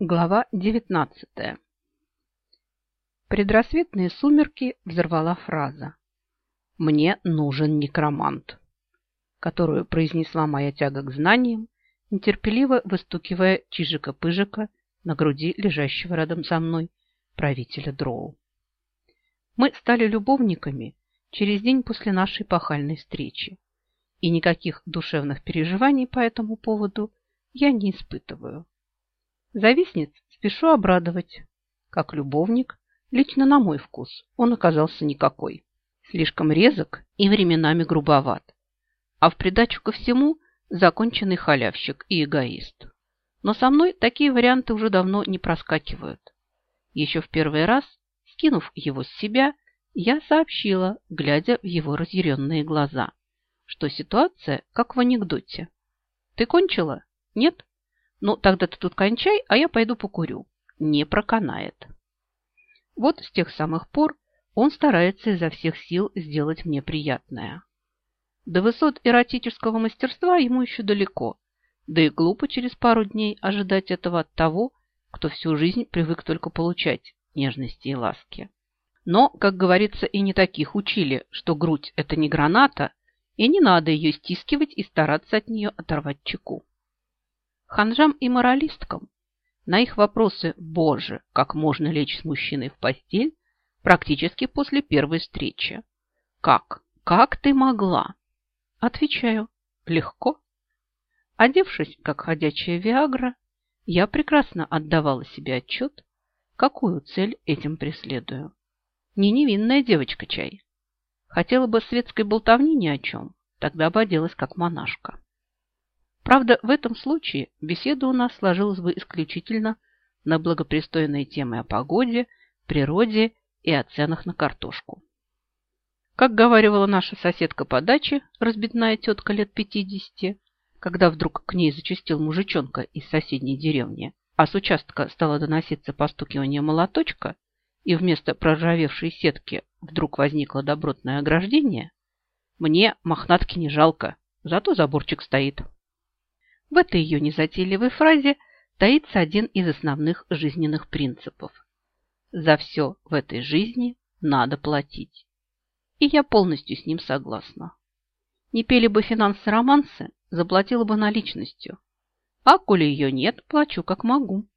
Глава 19 Предрассветные сумерки взорвала фраза «Мне нужен некромант», которую произнесла моя тяга к знаниям, нетерпеливо выстукивая чижика-пыжика на груди лежащего рядом со мной правителя Дроу. Мы стали любовниками через день после нашей пахальной встречи, и никаких душевных переживаний по этому поводу я не испытываю. Завистниц спешу обрадовать. Как любовник, лично на мой вкус, он оказался никакой. Слишком резок и временами грубоват. А в придачу ко всему законченный халявщик и эгоист. Но со мной такие варианты уже давно не проскакивают. Еще в первый раз, скинув его с себя, я сообщила, глядя в его разъяренные глаза, что ситуация как в анекдоте. «Ты кончила? Нет? Ну, тогда ты тут кончай, а я пойду покурю. Не проканает. Вот с тех самых пор он старается изо всех сил сделать мне приятное. До высот эротического мастерства ему еще далеко, да и глупо через пару дней ожидать этого от того, кто всю жизнь привык только получать нежности и ласки. Но, как говорится, и не таких учили, что грудь – это не граната, и не надо ее стискивать и стараться от нее оторвать чеку. Ханжам и моралисткам на их вопросы «Боже, как можно лечь с мужчиной в постель?» практически после первой встречи. «Как? Как ты могла?» Отвечаю «Легко». Одевшись, как ходячая Виагра, я прекрасно отдавала себе отчет, какую цель этим преследую. Не невинная девочка чай. Хотела бы светской болтовни ни о чем, тогда бы оделась как монашка. Правда, в этом случае беседа у нас сложилась бы исключительно на благопристойные темы о погоде, природе и о ценах на картошку. Как говаривала наша соседка по даче, разбитная тетка лет 50, когда вдруг к ней зачастил мужичонка из соседней деревни, а с участка стало доноситься постукивание молоточка, и вместо проржавевшей сетки вдруг возникло добротное ограждение, мне мохнатки не жалко, зато заборчик стоит. В этой ее незатейливой фразе таится один из основных жизненных принципов. За все в этой жизни надо платить. И я полностью с ним согласна. Не пели бы финансы-романсы, заплатила бы наличностью. А коли ее нет, плачу как могу.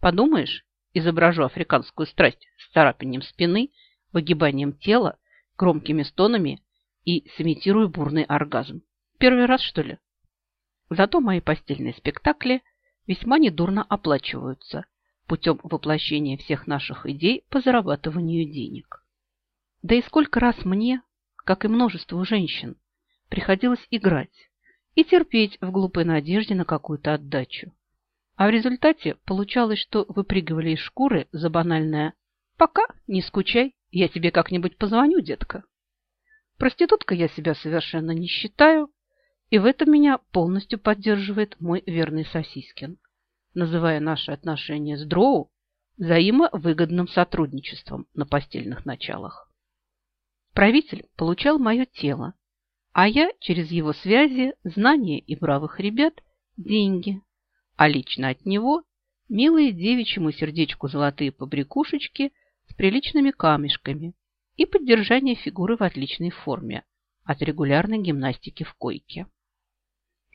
Подумаешь, изображу африканскую страсть с царапанием спины, выгибанием тела, громкими стонами и сымитирую бурный оргазм. Первый раз, что ли? Зато мои постельные спектакли весьма недурно оплачиваются путем воплощения всех наших идей по зарабатыванию денег. Да и сколько раз мне, как и множеству женщин, приходилось играть и терпеть в глупой надежде на какую-то отдачу. А в результате получалось, что выпрыгивали из шкуры за банальное «Пока, не скучай, я тебе как-нибудь позвоню, детка». Проститутка я себя совершенно не считаю, и в этом меня полностью поддерживает мой верный Сосискин, называя наши отношения с Дроу взаимовыгодным сотрудничеством на постельных началах. Правитель получал мое тело, а я через его связи, знания и бравых ребят – деньги, а лично от него – милые девичьему сердечку золотые побрякушечки с приличными камешками и поддержание фигуры в отличной форме от регулярной гимнастики в койке.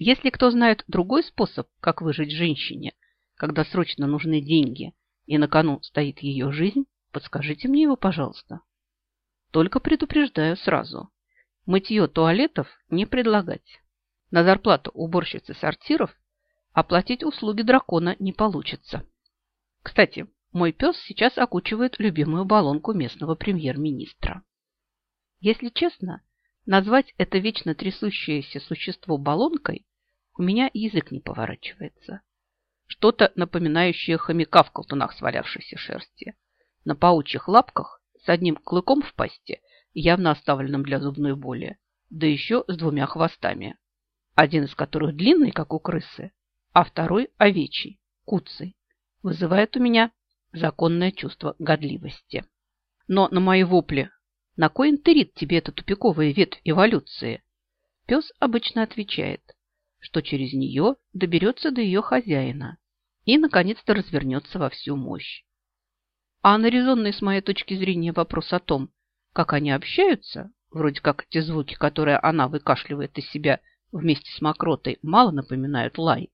Если кто знает другой способ, как выжить женщине, когда срочно нужны деньги и на кону стоит ее жизнь, подскажите мне его, пожалуйста. Только предупреждаю сразу. Мытье туалетов не предлагать. На зарплату уборщицы сортиров оплатить услуги дракона не получится. Кстати, мой пес сейчас окучивает любимую баллонку местного премьер-министра. Если честно, назвать это вечно трясущееся существо баллонкой у меня язык не поворачивается. Что-то напоминающее хомяка в колтунах свалявшейся шерсти. На паучьих лапках с одним клыком в пасти, явно оставленным для зубной боли, да еще с двумя хвостами. Один из которых длинный, как у крысы, а второй овечий, куцый. Вызывает у меня законное чувство годливости. Но на мои вопли «На кой интерит тебе эта тупиковая ветвь эволюции?» Пес обычно отвечает – что через нее доберется до ее хозяина и, наконец-то, развернется во всю мощь. А на резонный, с моей точки зрения, вопрос о том, как они общаются, вроде как те звуки, которые она выкашливает из себя вместе с мокротой, мало напоминают лай,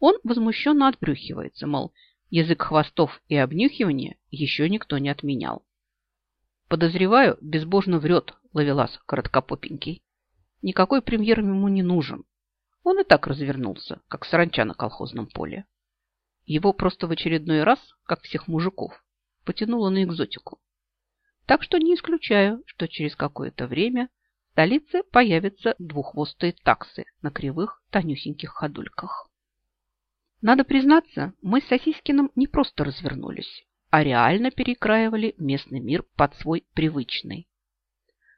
он возмущенно отбрюхивается, мол, язык хвостов и обнюхивания еще никто не отменял. Подозреваю, безбожно врет ловелас короткопопенький. Никакой премьер ему не нужен. Он и так развернулся, как саранча на колхозном поле. Его просто в очередной раз, как всех мужиков, потянуло на экзотику. Так что не исключаю, что через какое-то время в столице появятся двуххвостые таксы на кривых тонюсеньких ходульках. Надо признаться, мы с Сосискиным не просто развернулись, а реально перекраивали местный мир под свой привычный.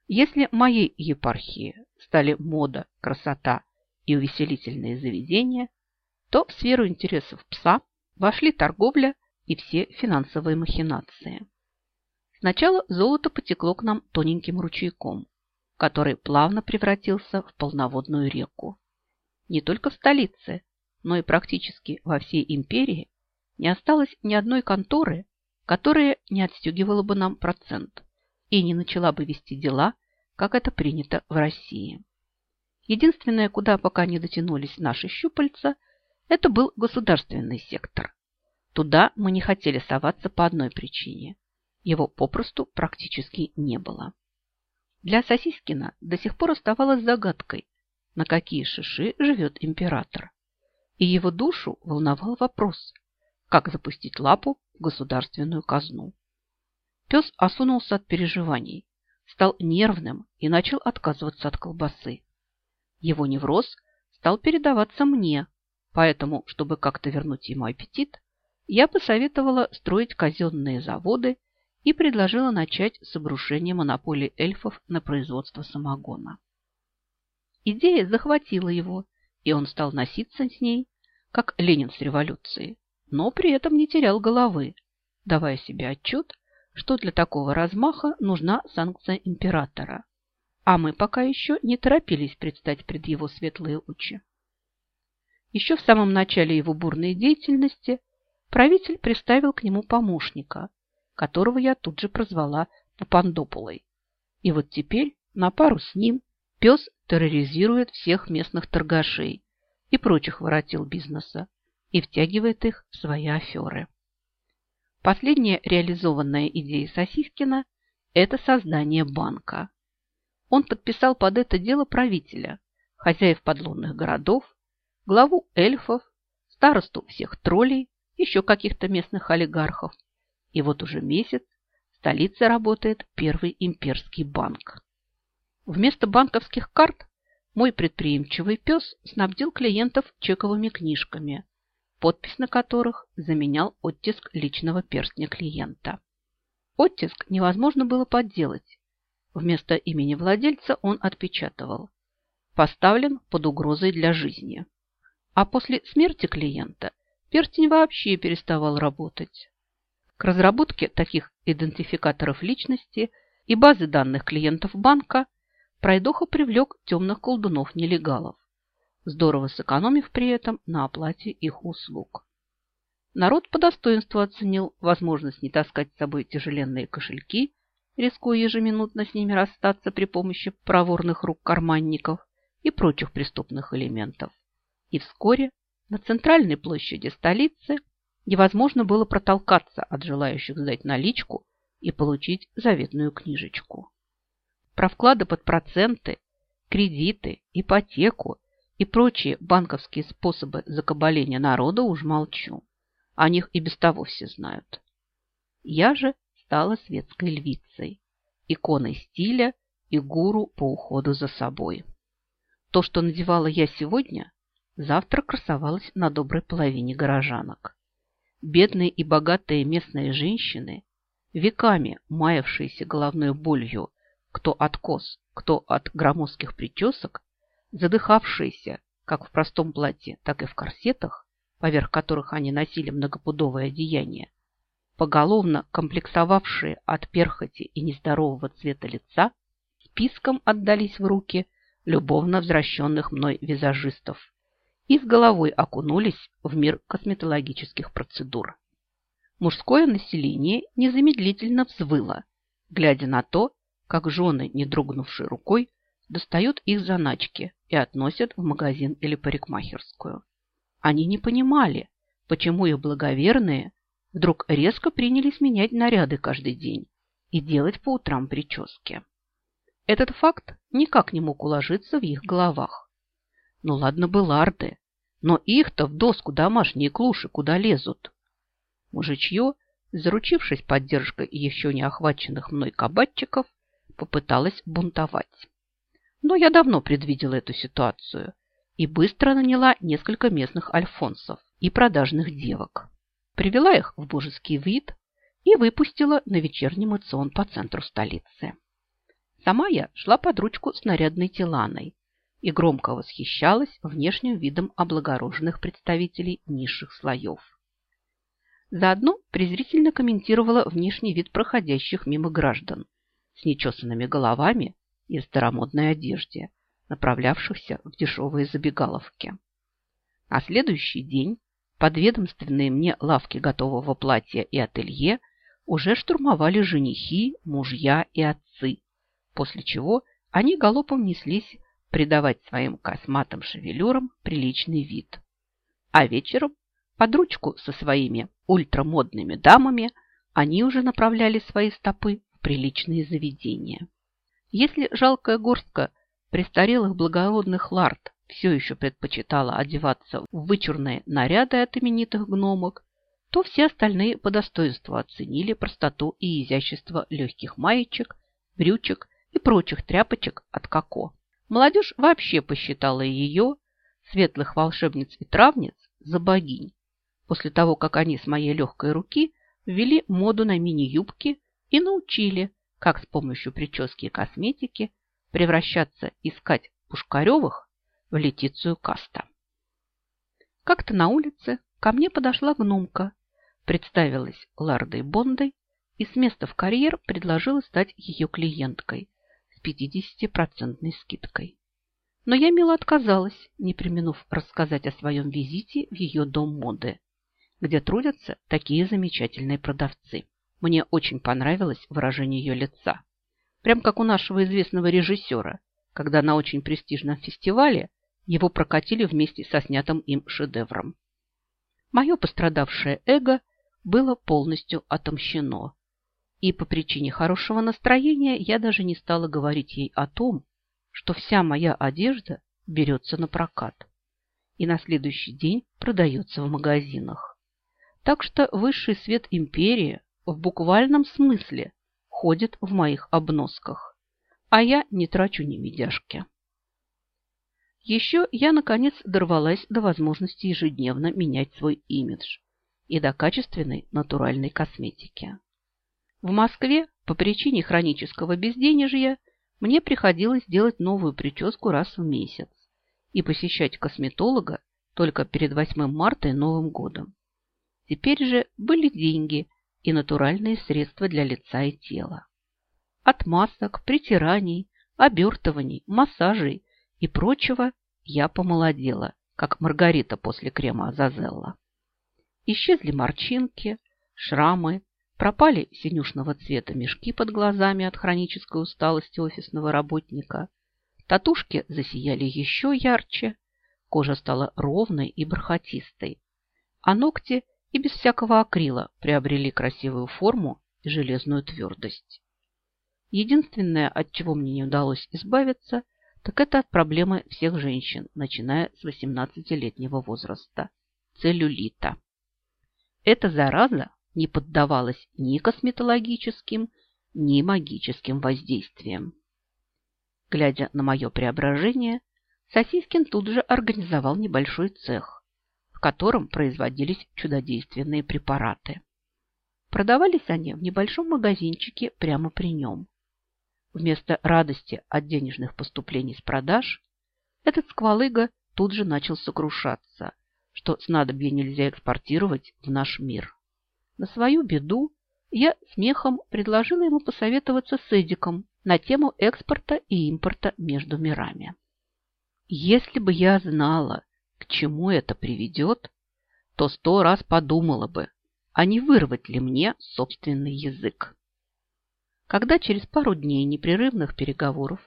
Если моей епархии стали мода, красота и увеселительные заведения, то в сферу интересов пса вошли торговля и все финансовые махинации. Сначала золото потекло к нам тоненьким ручейком, который плавно превратился в полноводную реку. Не только в столице, но и практически во всей империи не осталось ни одной конторы, которая не отстегивала бы нам процент и не начала бы вести дела, как это принято в России. Единственное, куда пока не дотянулись наши щупальца, это был государственный сектор. Туда мы не хотели соваться по одной причине. Его попросту практически не было. Для Сосискина до сих пор оставалось загадкой, на какие шиши живет император и его душу волновал вопрос, как запустить лапу в государственную казну. Пес осунулся от переживаний, стал нервным и начал отказываться от колбасы. Его невроз стал передаваться мне, поэтому, чтобы как-то вернуть ему аппетит, я посоветовала строить казенные заводы и предложила начать с обрушения монополии эльфов на производство самогона. Идея захватила его, и он стал носиться с ней, как Ленин с революцией, но при этом не терял головы, давая себе отчет, что для такого размаха нужна санкция императора. А мы пока еще не торопились предстать пред его светлые очи. Еще в самом начале его бурной деятельности правитель приставил к нему помощника, которого я тут же прозвала Папандополой. И вот теперь на пару с ним пес терроризирует всех местных торгашей, и прочих воротил бизнеса и втягивает их в свои аферы. Последняя реализованная идея Сосискина – это создание банка. Он подписал под это дело правителя, хозяев подлунных городов, главу эльфов, старосту всех троллей, еще каких-то местных олигархов. И вот уже месяц в столице работает первый имперский банк. Вместо банковских карт мой предприимчивый пес снабдил клиентов чековыми книжками, подпись на которых заменял оттиск личного перстня клиента. Оттиск невозможно было подделать. Вместо имени владельца он отпечатывал. Поставлен под угрозой для жизни. А после смерти клиента перстень вообще переставал работать. К разработке таких идентификаторов личности и базы данных клиентов банка – Пройдоха привлек темных колдунов-нелегалов, здорово сэкономив при этом на оплате их услуг. Народ по достоинству оценил возможность не таскать с собой тяжеленные кошельки, рискуя ежеминутно с ними расстаться при помощи проворных рук карманников и прочих преступных элементов. И вскоре на центральной площади столицы невозможно было протолкаться от желающих сдать наличку и получить заветную книжечку. Про вклады под проценты, кредиты, ипотеку и прочие банковские способы закабаления народа уж молчу. О них и без того все знают. Я же стала светской львицей, иконой стиля и гуру по уходу за собой. То, что надевала я сегодня, завтра красовалось на доброй половине горожанок. Бедные и богатые местные женщины, веками маявшиеся головной болью кто от кос, кто от громоздких причесок, задыхавшиеся как в простом платье, так и в корсетах, поверх которых они носили многопудовое одеяние, поголовно комплексовавшие от перхоти и нездорового цвета лица, списком отдались в руки любовно возвращенных мной визажистов и с головой окунулись в мир косметологических процедур. Мужское население незамедлительно взвыло, глядя на то, как жены, не дрогнувшей рукой, достают их заначки и относят в магазин или парикмахерскую. Они не понимали, почему их благоверные вдруг резко принялись менять наряды каждый день и делать по утрам прически. Этот факт никак не мог уложиться в их головах. Ну ладно бы ларды, но их-то в доску домашние клуши куда лезут. Мужичье, заручившись поддержкой еще не охваченных мной кабатчиков, попыталась бунтовать. Но я давно предвидела эту ситуацию и быстро наняла несколько местных альфонсов и продажных девок. Привела их в божеский вид и выпустила на вечерний мацион по центру столицы. Сама я шла под ручку с нарядной Тиланой и громко восхищалась внешним видом облагороженных представителей низших слоев. Заодно презрительно комментировала внешний вид проходящих мимо граждан с нечесанными головами и старомодной одежде, направлявшихся в дешевые забегаловки. А следующий день подведомственные мне лавки готового платья и ателье уже штурмовали женихи, мужья и отцы, после чего они галопом неслись придавать своим косматым шевелюрам приличный вид. А вечером под ручку со своими ультрамодными дамами они уже направляли свои стопы в приличные заведения. Если жалкая горстка престарелых благородных лард все еще предпочитала одеваться в вычурные наряды от именитых гномок, то все остальные по достоинству оценили простоту и изящество легких маечек, брючек и прочих тряпочек от Коко. Молодежь вообще посчитала ее, светлых волшебниц и травниц, за богинь, после того, как они с моей легкой руки ввели моду на мини-юбки и научили, как с помощью прически и косметики превращаться искать Пушкаревых в Летицию Каста. Как-то на улице ко мне подошла гномка, представилась Лардой Бондой и с места в карьер предложила стать ее клиенткой с 50% скидкой. Но я мило отказалась, не применув рассказать о своем визите в ее дом моды где трудятся такие замечательные продавцы. Мне очень понравилось выражение ее лица. Прям как у нашего известного режиссера, когда на очень престижном фестивале его прокатили вместе со снятым им шедевром. Мое пострадавшее эго было полностью отомщено. И по причине хорошего настроения я даже не стала говорить ей о том, что вся моя одежда берется на прокат и на следующий день продается в магазинах. Так что высший свет империи в буквальном смысле ходит в моих обносках, а я не трачу ни медяшки. Еще я, наконец, дорвалась до возможности ежедневно менять свой имидж и до качественной натуральной косметики. В Москве по причине хронического безденежья мне приходилось делать новую прическу раз в месяц и посещать косметолога только перед 8 марта и Новым годом. Теперь же были деньги и натуральные средства для лица и тела. От масок, притираний, обертываний, массажей и прочего я помолодела, как Маргарита после крема Азазелла. Исчезли морщинки, шрамы, пропали синюшного цвета мешки под глазами от хронической усталости офисного работника, татушки засияли еще ярче, кожа стала ровной и бархатистой, а ногти и без всякого акрила приобрели красивую форму и железную твердость. Единственное, от чего мне не удалось избавиться, так это от проблемы всех женщин, начиная с 18-летнего возраста – целлюлита. Эта зараза не поддавалась ни косметологическим, ни магическим воздействиям. Глядя на мое преображение, Сосискин тут же организовал небольшой цех, в котором производились чудодейственные препараты. Продавались они в небольшом магазинчике прямо при нем. Вместо радости от денежных поступлений с продаж, этот сквалыга тут же начал сокрушаться, что снадобье нельзя экспортировать в наш мир. На свою беду я смехом предложила ему посоветоваться с Эдиком на тему экспорта и импорта между мирами. Если бы я знала, к чему это приведет, то сто раз подумала бы, а не вырвать ли мне собственный язык. Когда через пару дней непрерывных переговоров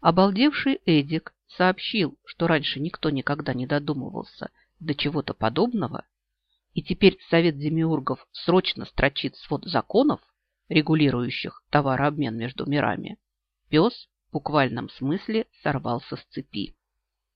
обалдевший Эдик сообщил, что раньше никто никогда не додумывался до чего-то подобного, и теперь Совет Демиургов срочно строчит свод законов, регулирующих товарообмен между мирами, пес в буквальном смысле сорвался с цепи.